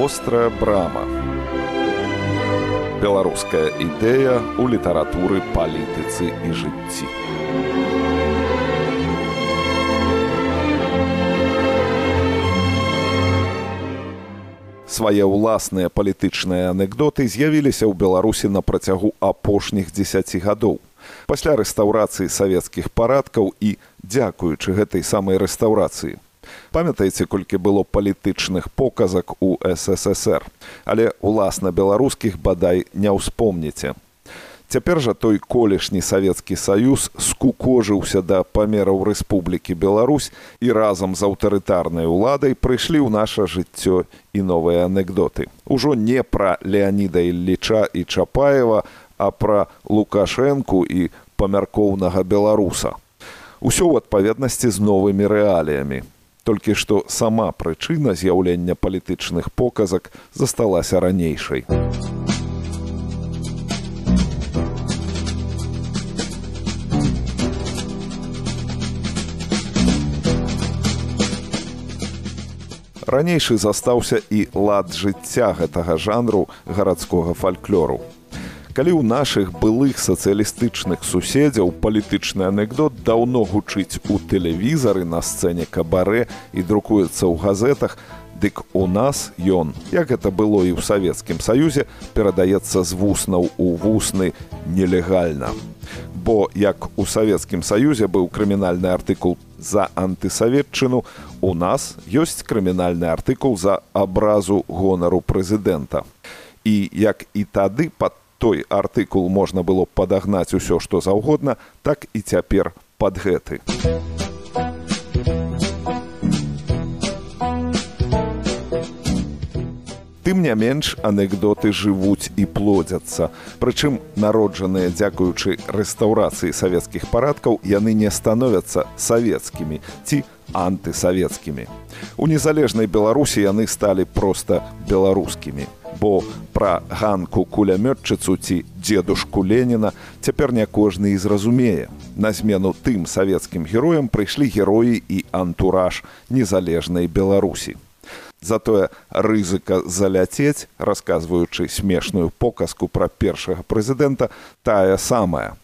вострая брама. Беларуская ідэя ў літаратуры палітыцы і жыцці. Свае ўласныя палітычныя анекдоты з'явіліся ў беларусі на працягу апошніх дзесяці гадоў. Пасля рэстаўрацыі савецкіх парадкаў і дзякуючы гэтай самай рэстаўрацыі памятаеце колькі было палітычных показак у ссср але уласна беларускіх бадай не ўспомніце Цяпер жа той колішні савецкі саюз скукожыўся да памераў рэспублікі Беларусь і разам з аўтарытарнай уладай прыйшлі ў наша жыццё і новыя анекдоты. Ужо не пра Леаніда Ілліча і Чапаева, а пра Лукашэнку і памяркоўнага беларуса. Усё ў адпаведнасці з новымі рэаліямі. Толькі што сама прычына з'яўлення палітычных показак засталася ранейшай. ранейшы застаўся і лад жыцця гэтага жанру гарадскога фальклору. Калі ў нашых былых сацыялістычных суседзяў палітычны анекдот даўно гучыць у тэлевізары на сцэне кабарэ і друкуецца ў газетах, дык у нас ён, як гэта было і ў савецкім саюзе, перадаецца з вуснаў у вусны нелегальна. Бо як у савецкім саюзе быў крымінальны артыкул за антысаветчыну, у нас ёсць крымінальны артыкул за абразу гонару прэзідэнта. І як і тады пад той артыкул можна было падагнаць усё, што заўгодна, так і цяпер пад гэты. Тым не менш анекдоты жывуць і плодзяцца. Прычым народжаныя дзякуючы рэстаўрацыі савецкіх парадкаў яны не становяцца савецкімі ці антысавецкімі. У незалежнай беларусі яны сталі проста беларускімі. Бо пра ганку кулямётчыцу ці дзедушку Леніна цяпер не кожны і зразумее. На змену тым савецкім героям прыйшлі героі і антураж незалежнай беларусі. Затое рызыка заляцець, расказваючы смешную показку пра першага прэзідэнта, тая самая.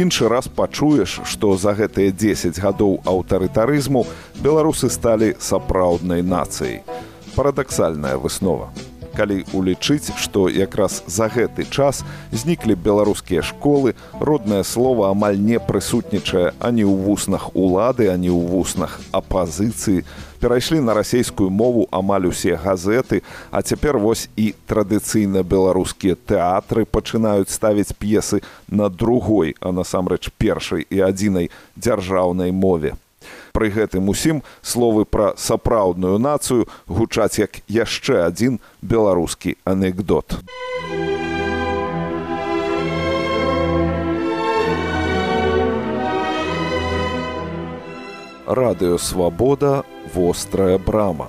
Іншы раз пачуеш, што за гэтыя 10 гадоў аўтарытарызму беларусы сталі сапраўднай нацыяй. Парадаксальная выснова. Калі улічыць, што якраз за гэты час зніклі беларускія школы, роднае слово амаль не прысутнічае ані ў вуснах улады, ані ў вуснах апазіцыі, перайшлі на расійскую мову амаль усе газеты, а цяпер вось і традыцыйна беларускія тэатры пачынаюць ставіць п'есы на другой, а насамрэч першай і адзінай дзяржаўнай мове. Пры гэтым усім словы пра сапраўдную нацыю гучаць як яшчэ адзін беларускі анекдот. радыёвабода вострая брама.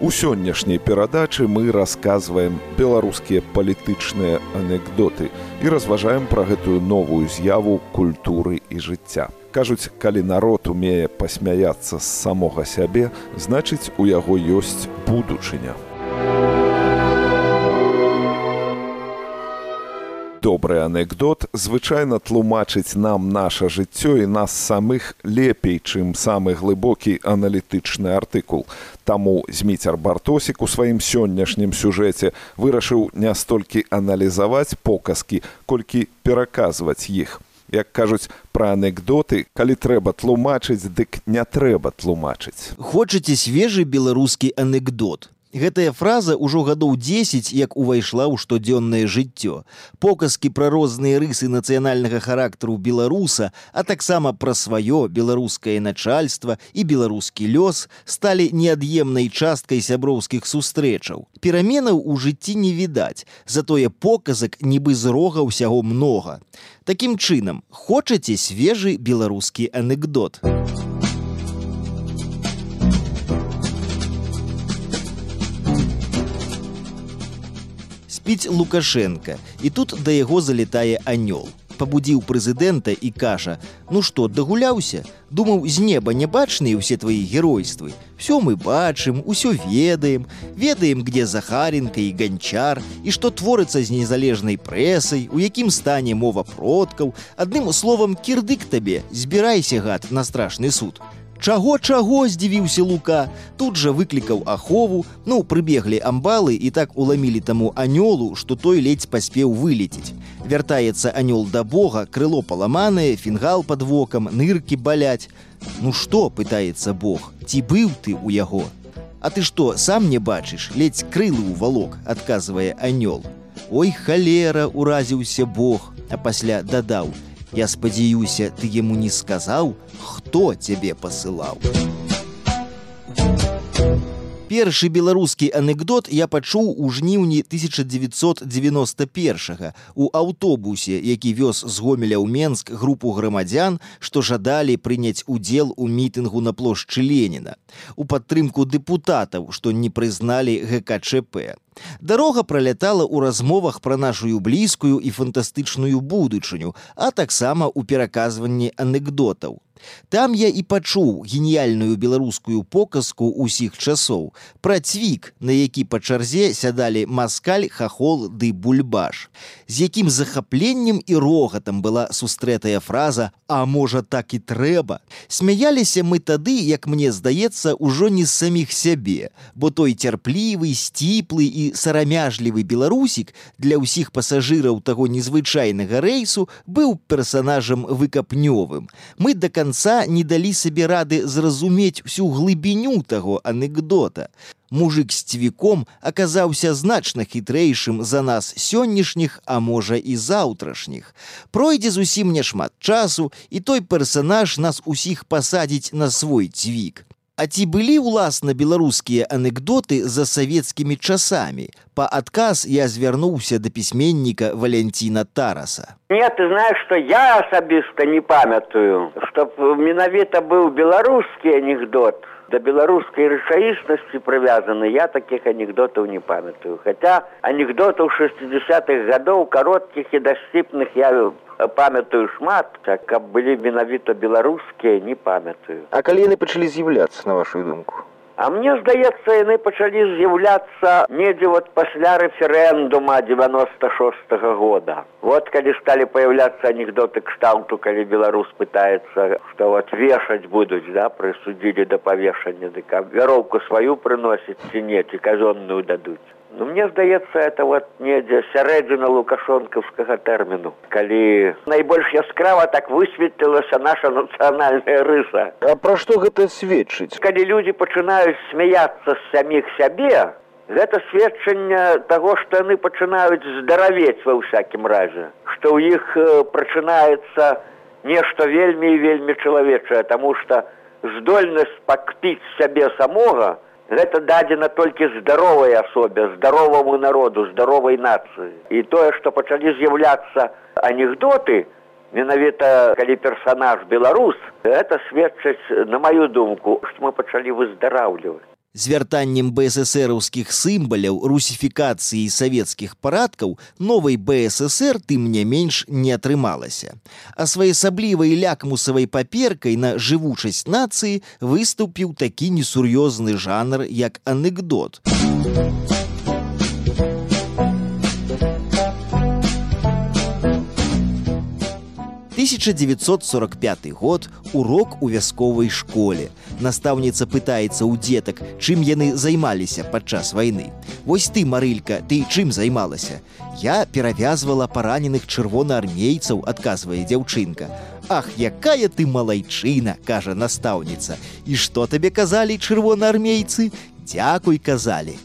У сённяшняй перадачы мы расказваем беларускія палітычныя анекдоты і разважаем пра гэтую новую з'яву культуры і жыцця. Кажуць, калі народ умее пасмяяцца з самога сябе, значыць, у яго ёсць будучыня. добры анекдот звычайна тлумачыць нам наша жыццё і нас самых лепей, чым самы глыбокі аналітычны артыкул. Таму зміцер бартосік у сваім сённяшнім сюжэце вырашыў не столькі аналізаваць показкі, колькі пераказваць іх. Як кажуць пра анекдоты, калі трэба тлумачыць, дык не трэба тлумачыць. Хочаце свежы беларускі анекдот. Гэтая фраза ўжо гадоў 10, як увайшла ў штодзённае жыццё. Показкі пра розныя рысы нацыянальнага характару беларуса, а таксама пра сваё беларускае начальства і беларускі лёс сталі неад'емнай часткай сяброўскіх сустрэчаў. Пераменаў у жыцці не відаць, затое показак нібы з рога ўсяго многа. Такім чынам, хочаце свежы беларускі анекдот. Спіць лукашенко і тут да яго залетае анёл. Пабудзіў прэзідэнта і кажа: « Ну што, дагуляўся, думаў з неба не бачныя ўсе твои геройствы. Всё мы бачым, усё ведаем, ведаем, где Захаренко і ганчар і што творыцца з незалежнай прэсай, у якім стане мова продкаў, адным словам кірдык табе, збірайся гад на страшны суд. Чаго чаго здзівіўся лука. Тут жа выклікаў ахову. Ну прыбеглі амбалы і так уламілі таму анёлу што той ледзь паспеў вылеціць вяртаецца анёл да бога крыло паламанае фінгал под вокам ныркі баляць. Ну што пытаецца бог. Ці быў ты у яго? А ты што сам не бачыш? Ледзь крылы ў валок адказвае анёл. Ой халера уразіўся бог а пасля дадаў Я спадзяюся, ты яму не сказаў, хто цябе пасылаў. Першы беларускі анекдот я пачуў у жніўні 1991 у аўтобусе, які вёз з гомеля ў Менск групу грамадзян, што жадалі прыняць удзел у мітынгу на плошчы Леніна, у падтрымку дэпутатаў, што не прызналі ГКЧП. Дарога пралятала ў размовах пра нашую блізкую і фантастычную будучыню, а таксама ў пераказванні анекдотаў. Там я і пачуў геніяльную беларускую показку ўсіх часоў пра цвік, на які па чарзе сядалі маскаль, хахол ды бульбаш. З якім захапленнем і рогатам была сустрэтая фраза: А можа так і трэба. Смяяліся мы тады, як мне здаецца, ужо не з саміх сябе, бо той цярплівы, сціплы і сарамяжлівы беларусік для ўсіх пасажыраў таго незвычайнага рэйсу быў персанажам выкапнёвым. Мы да канца не далі сабе рады зразумець всю глыбіню таго анекдота. Мужик з цвіком аказаўся значна хітрэйшым за нас сённяшніх, а можа і заўтрашніх. Пройдзе зусім няшмат часу, і той персанаж нас усіх пасадзіць на свой цвік. А ці былі ўласна беларускія анекдоты за савецкімі часамі? Па адказ я звярнуўся да пісьменніка Валянціна Тараса. Нет, ты знаешь, что я асабіста не памятаю, чтоб менавіта быў беларускі анекдот да беларускай рэчаіснасці прывязаны я таких анекдотаў не памятаю хотя анекдотаў шестидесятых гадоў кароткіх і дасціпных я памятаю шмат так каб былі менавіта беларускія не памятаю. А калі яны пачалі з'яўляцца на вашу думку? А мне здаецца яны пачалі з'яўляцца недзе вот пасля рэферэндума девяносто шестого года. Вот калі сталі появляцца анекдоты кшталту калі беларус пытается что вот вешаць будуць да прысудзілі да павешання дык вяроўку сваю прыносіць ці не ці казонную дадуць Ну, мне здаецца это вот недзе сярэдзіна лукашонкаўскага тэрміну калі найбольш яскрава так высветлілася наша нацыянальная рыса. А пра што гэта сведчыць калі людзі пачынаюць смяяцца з саміх сябе гэта сведчанне таго што яны пачынаюць здаравець ва ўсякім разе што ў іх прачынаецца нешта вельмі і вельмі чалавечае таму што здольнасць пакпіць сябе самога гэта дадзена толькі здаровай асобе здароваму народу здаровай нацыі і тое што пачалі з'яўляцца анекдоты менавіта калі персанаж беларус это сведчыць на маю думку што мы пачалі выздараўліваць з вяртаннем бСсраўскіх сімбаляў русіфікацыі савецкіх парадкаў новай бСср тым не менш не атрымалася. А своеасаблівай лякмусавай паперкай на жывучасць нацыі выступіў такі несур'ёзны жанр як анекдот. 1945 год урок у вясковай школе. Настаўніца пытаецца ў дзетак, чым яны займаліся падчас вайны. Вось ты, марылька, ты чым займалася? Я перавязвала параненых чырвонаармейцаў, адказвае дзяўчынка. Ах, якая ты малайчына, кажа настаўніца. І што табе казалі чырвонаармейцы? Дзякуй казалі.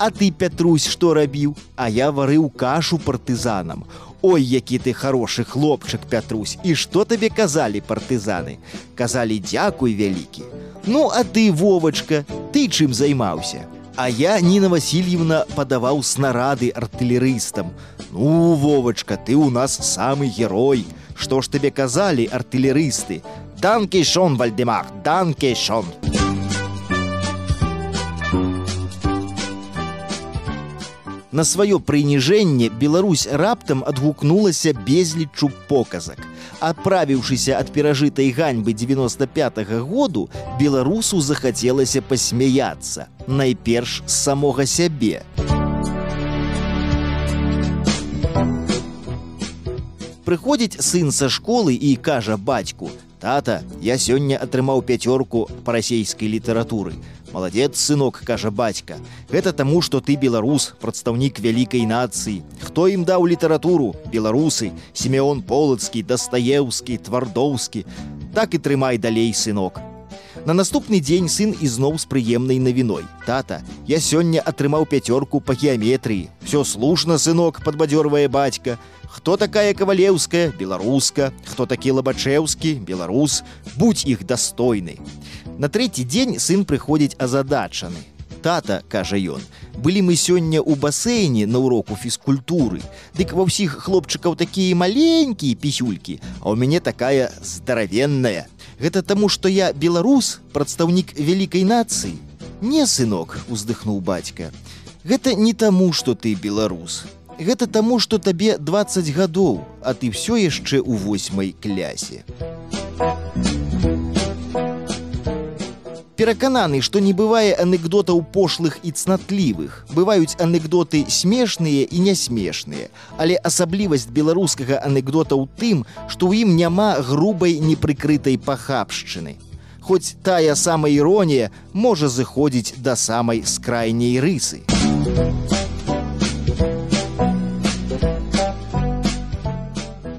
А ты Пятрусь, што рабіў, А я варыў кашу партызанам. Ой, які ты хорошы хлопчык Пятрусь і што табе казалі партызаны? Казалі дзякуй вялікі Ну а ты вовачка ты чым займаўся? А я Ніна Васильевна падаваў снарады артылерыстам. Ну вовачка ты у нас самы герой. Што ж табе казалі артылерысты? Данкейшон вальдемах данкейшон На сваё прыніжэнне Беларусь раптам адгукнулася безлічу показак. Адправіўшыся ад перажытай ганьбы 95 -го году, беларусу захацелася пасмяяцца, найперш з самога сябе. Прыходзіць сын са школы і кажа бацьку: « Тата, я сёння атрымаў пяцёрку па расійскай літаратуры. Маладзец, сынок, кажа бацька. Гэта таму, што ты беларус, прадстаўнік вялікай нацыі. Хто ім даў літаратуру? Беларусы, Семён Полацкі, Дастаеўскі, твардоўскі. Так і трымай далей сынок. На наступны дзень сын ізноў з прыемнай навіной. Тата, я сёння атрымаў пяцёрку па геаметрыі. Всё слушна, сынок, падбадзёрвае бацька. Хто такая кавалеўская, беларуска, хто такі лабачэўскі, беларус, будь іх дастойны. На трэці дзень сын прыходзіць азадачаны. Тата, кажа ён, былі мы сёння ў басейне на уроку фізкультуры. Дык ва ўсіх хлопчыкаў такія маленькія пісюлькі, а ў мяне такая здаравенная. Гэта таму, што я беларус, прадстаўнік вялікай нацыі. Не сынок, уздыхнуў бацька. Гэта не таму, што ты беларус. Гэта таму, што табе 20 гадоў, а ты ўсё яшчэ ў восьмай клясе. Перакананы, што не бывае анекдотаў пошлых і цнатлівых. Бываюць анекдоты смешныя і нясмешныя. Але асаблівасць беларускага анекдота ў тым, што ў ім няма грубай непрыкрытай пахабшчыны. Хоць тая самая іронія можа зыходзіць да самай скрайняй рысы.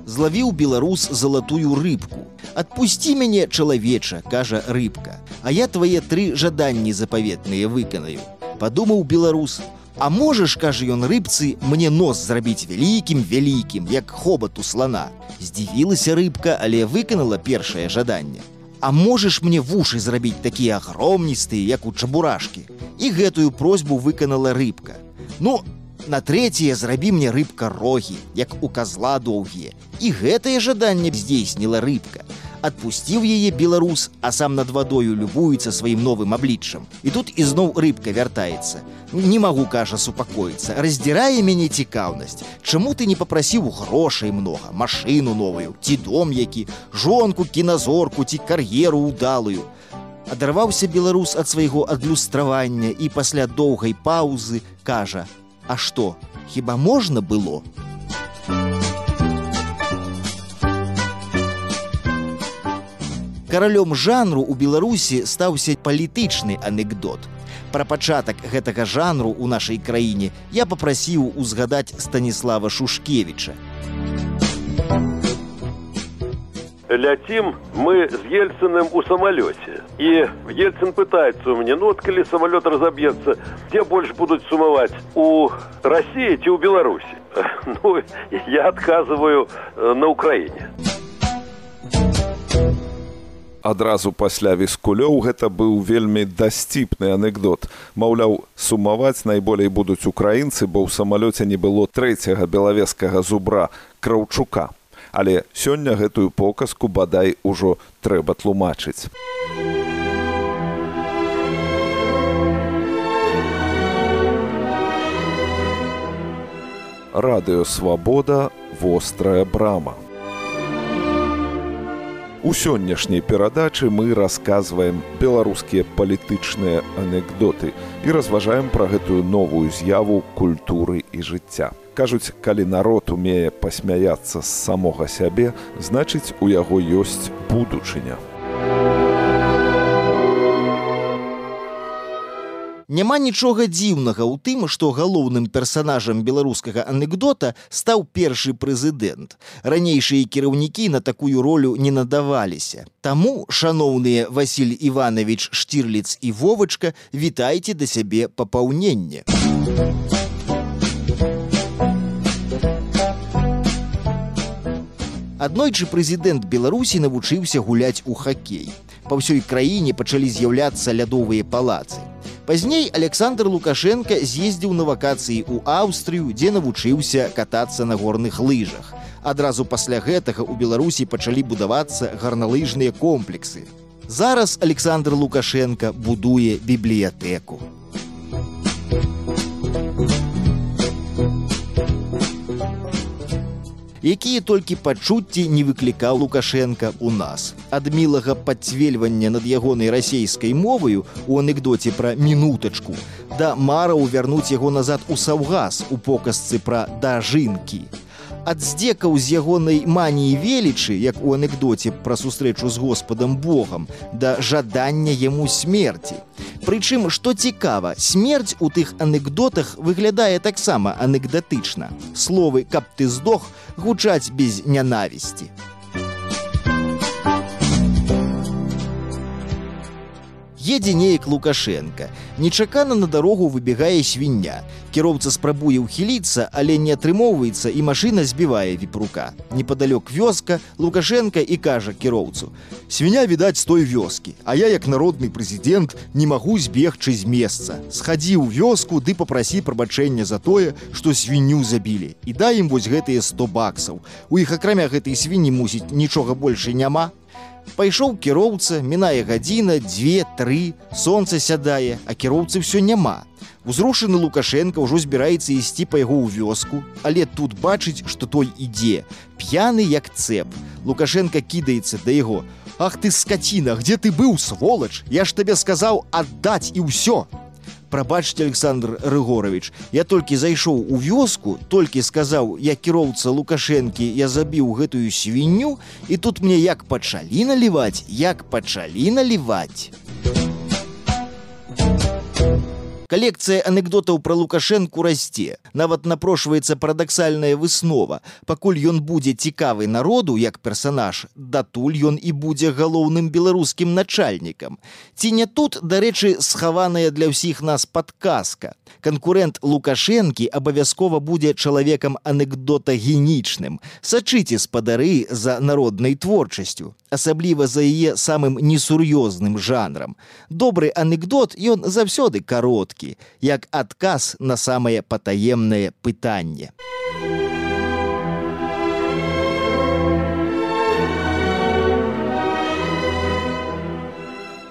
Злавіў беларус залатую рыбку. Адпусці мяне, чалавеча, кажа рыбка, А я твае тры жаданні запаветныя выканаю. Падумаў беларус, А можаш, кажа ён рыбцы, мне нос зрабіць вялікім вялікім, як хобат у слана. Здзівілася рыбка, але выканала першае жаданне. А можаш мне вушы зрабіць такія агромністыя, як у чабурашкі. І гэтую просьбу выканала рыбка. Ну, На трэцяе зрабі мне рыбка рогі, як у казла доўгія. І гэтае жаданне здзейсніла рыбка. Адпусціў яе беларус, а сам над вадою любуецца сваім новым абліччам. І тут ізноў рыбка вяртаецца. Не магу кажа супакоіцца, раздзірае мяне цікаўнасць. Чаму ты не папрасіў грошай многа, машыну новую, ці дом які, жонку, кіназорку ці кар'еру ўдалую. Адарваўся беларус ад свайго адлюстравання і пасля доўгай паўзы кажа: А што, хіба можна было? Каралём жанру ў Беларусі стаўся палітычны анекдот. Пра пачатак гэтага жанру ў нашай краіне я папрасіў узгадаць Станіслава Шушкевіча. Летим мы с Ельциным у самолете. И Ельцин пытается у меня, ну вот коли самолет разобьется, где больше будут сумовать? У России или у Беларуси? Ну, я отказываю э, на Украине. Адразу пасля віскулёў гэта быў вельмі дасціпны анекдот. Маўляў, сумаваць найболей будуць украінцы, бо ў самалёце не было трэцяга белавескага зубра краўчука але сёння гэтую показку бадай ужо трэба тлумачыць. Радыёвабода вострая брама. У сённяшняй перадачы мы расказваем беларускія палітычныя анекдоты і разважаем пра гэтую новую з'яву культуры і жыцця. Кажуць, калі народ умее пасмяяцца з самога сябе, значыць, у яго ёсць будучыня. Няма нічога дзіўнага ў тым, што галоўным персанажам беларускага анекдота стаў першы прэзідэнт. Ранейшыя кіраўнікі на такую ролю не надаваліся. Таму, шаноўныя Васіль Іванович Штірліц і Вовачка, вітайце да сябе папаўнення. Аднойчы прэзідэнт Беларусі навучыўся гуляць у хакей. Па ўсёй краіне пачалі з'яўляцца лядовыя палацы. Пазней Александр Лукашенко з'ездзіў на вакацыі ў Аўстрыю, дзе навучыўся катацца на горных лыжах. Адразу пасля гэтага ў Беларусі пачалі будавацца гарналыжныя комплексы. Зараз Александр Лукашенко будуе бібліятэку. Якія толькі пачуцці не выклікаў лукашенко у нас. Ад мілага падцвельвання над ягонай расейскай моваю у анекдоце пра мінутачку да мараў вярнуць яго назад у саўгас у показцы пра дажынкі ад здзекаў з ягонай маніі велічы як у анекдоце пра сустрэчу з господам богам да жадання яму смерти Прычым што цікава смерць у тых анекдотах выглядае таксама анекдатычна. Словы каб ты здох гучаць без нянавісці едзе неяк лукашенко. Нечакана на дарогу выбегае свіння. Кіроўца спрабуе ўхіліцца але не атрымоўваецца і машына збівае віпрука. Непадалёк вёска лукашенко і кажа кіроўцу свіня відаць з той вёскі а я як народны прэзідэнт не магу збегчы з месца. Схадзі ў вёску ды попрасі прабачэння за тое што свінню забілі. І дай ім вось гэтыя 100 баксаў. У іх акрамя гэтай свіні мусіць нічога больше няма Пайшоў кіроўца, мінае гадзіна, дзве, тры, сонца сядае, а кіроўцы ўсё няма. Узрушаны Лукашенко ўжо збіраецца ісці па яго ў вёску, але тут бачыць, што той ідзе. П'яны як цэп. Лукашенко кідаецца да яго. Ах ты скаціна, где ты быў сволач, Я ж табе сказаў аддаць і ўсё прабачце александр рыгорович я толькі зайшоў у вёску толькі сказаў я кіроўца лукашэнкі я забіў гэтую свінню і тут мне як пачалі наліваць як пачалі наліваць Калекцыя анекдотаў пра лукашэнку расце. Нават напрошваецца парадаксальная выснова. Пакуль ён будзе цікавы народу як персанаж, датуль ён і будзе галоўным беларускім начальнікам. Ці не тут, дарэчы, схаваная для ўсіх нас падказка. Канкурэнт лукашэнкі абавязкова будзе чалавекам анекдотагенічным. Сачыце спадары за народнай творчасцю, асабліва за яе самым несур'ёзным жанрам. Добры анекдот ён заўсёды кароткі як адказ на самае патаемнае пытанне.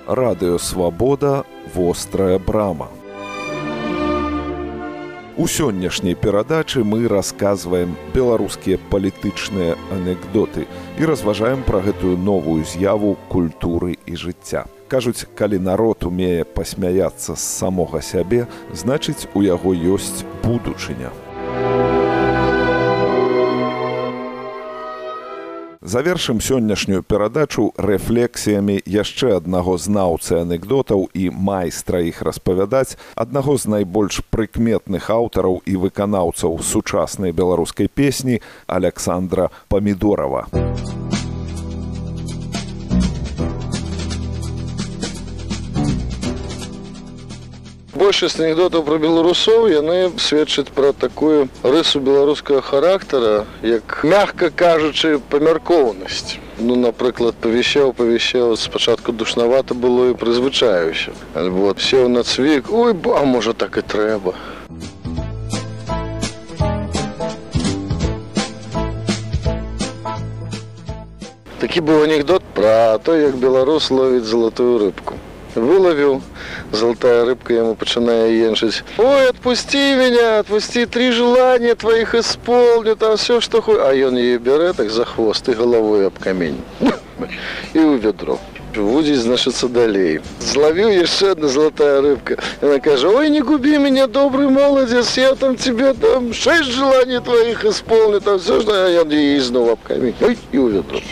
Радыёвабода вострая брама. У сённяшняй перадачы мы расказваем беларускія палітычныя анекдоты і разважаем пра гэтую новую з'яву культуры і жыцця. Кажуць калі народ умее пасмяяцца з самога сябе значыць у яго ёсць будучыня завершым сённяшнюю перадачу рэфлексіямі яшчэ аднаго знаўцы анекдотаў і майстра іх распавядаць аднаго з найбольш прыкметных аўтараў і выканаўцаў сучаснай беларускай песні александра памідорова большасць анекдотаў пра беларусоў яны сведчаць пра такую рысу беларускага характара як мягка кажучы памяркоўнасць. Ну напрыклад павящаў павящаў спачатку душнавата было і прызвычаюся альбо сеў на цвік ой ба можа так і трэба такі быў анекдот пра то як беларус ловіць залатую рыбку выловіў золотая рыбка ему пачынае енчыць ой отпусти меня отпусти три желания твоих исполню там все что ху а ён ее бярэ так за хвост и головой об камень. И у вядро Вудзіць значыцца далей. Злавіў яшчэ одна золотая рыбка. Яна кажа: Ой, не губі мяне добрый моладзец, я там тебе там шесть желаний твоих исполню там все что я ізноў аб камень. І уведу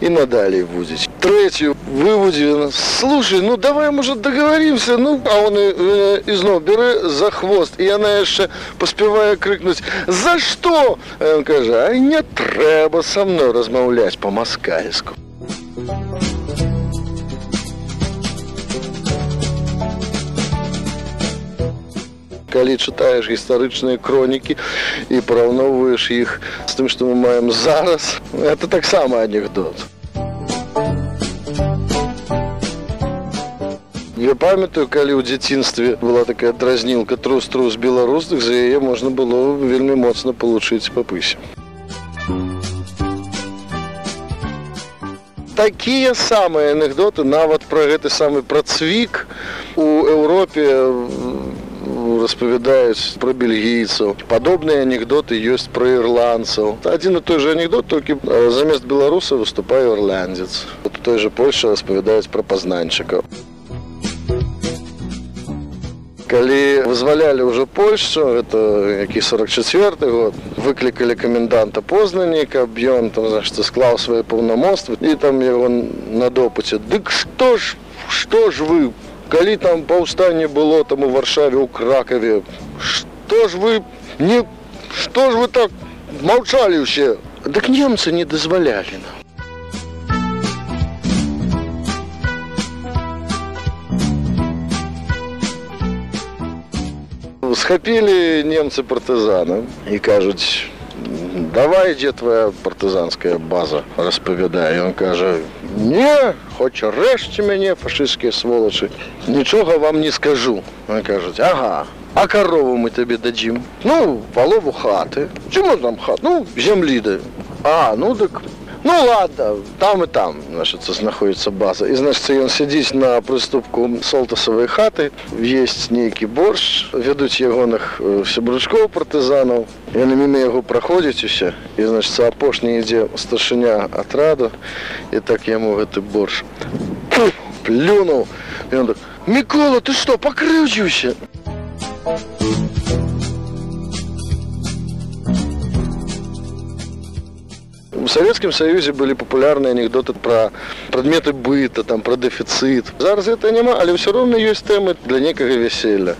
и надалее вудить. Третью выводил, слушай, ну давай, может, договоримся, ну, а он э, изно бере за хвост, и она еще поспевая крикнуть, за что? А он каже, а не треба со мной размовлять по-москальску. Калі чытаеш гістарычныя кронікі і параўноўваеш іх з тым, што мы маем зараз, это таксама анекдот. Я памятаю, калі ў дзяцінстве была такая дразнілка трус-трус беларусных, за яе можна было вельмі моцна получыць папысе. Такія самыя анекдоты нават пра гэты самы працвік у Еўропе распавядаюць пра бельгійцаў. Падобныя анекдоты ёсць пра ірландцаў. Адзін і той же анекдот толькі замест беларуса выступае ірландзец. Вот у той же польша распавядаюць пра пазнанчыкаў. Калі вызвалялі ўжо польшу это які 44 год выклікалі каменданта познані каб ён там значит склаў свае паўнамоцтвы і там яго на допыце дык што ж што ж вы калі там паўстанне было там у варшаве у кракаве што ж вы не што ж вы так маўчалі ўсе? Дык немцы не дазвалялі нам. Схапілі немцы партызана і кажуць давай дзе твоя партызанская база распавядае. Ён кажа не хоць рэшце мяне фашысцкія сволачы нічога вам не скажу. Он кажуць ага а карову мы табе дадзім ну палову хаты. Чаму там хат? Ну зямлі да а ну дык Ну ладно, там і там значыцца знаходіцца база. І значыцца ён сядзіць на прыступку солтасавай хаты, есть нейкі борщ, вядуць ягоных сябручкоў партызанаў. Яны міма яго праходзяць усе. І значыцца апошні ідзе старшыня атраду і так яму гэты борщ плюнуў. Ён так: Мікола, ты што, пакрыўдзіўся? В Советском Союзе были популярные анекдоты про предметы быта, там, про дефицит. Зараз это нема, але все равно есть темы для некого веселья.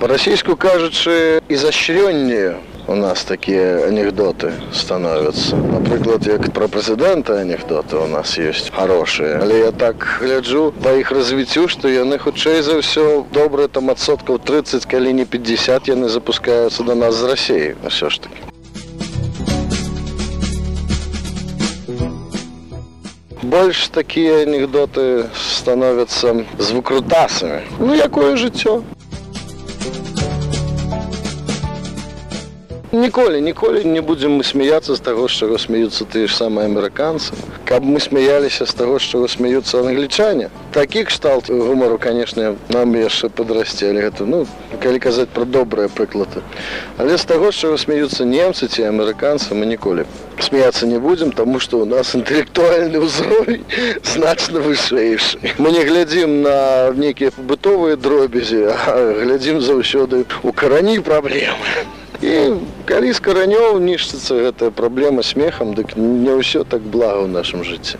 По-российску кажучи, изощреннее у нас такія анекдоты становяцца напрыклад як пра прэзідэнта анекдоты у нас ёсць хорошыя але я так гляджу па іх развіццю што яны хутчэй за ўсё добра там адсоткаў 30 калі не 50 яны запускаюцца да нас з рассеі ўсё ж таки. Больш такія анекдоты становяцца з выкрутасамі ну якое жыццё ніколі ніколі не будзем мы смяяцца з таго з чаго смеюцца тыя ж самыя амерыканцы каб мы смяяліся з таго з чаго смеюцца англічане такі кшталт гумару канешне нам яшчэ падрасце але гэта ну калі казаць пра добрыя прыклады але з таго з чаго смеюцца немцы ці амерыканцы мы ніколі смяяться не будем тому что у нас інтэлектуальны ўзровень значна вышэйшы мы не глядзім на нейкія пабытовыя дробязі глядзім заўсёды у карані праблемы і калі з каранёў нішчыцца гэтая праблема смехам дык не ўсё так блага ў нашым жыцці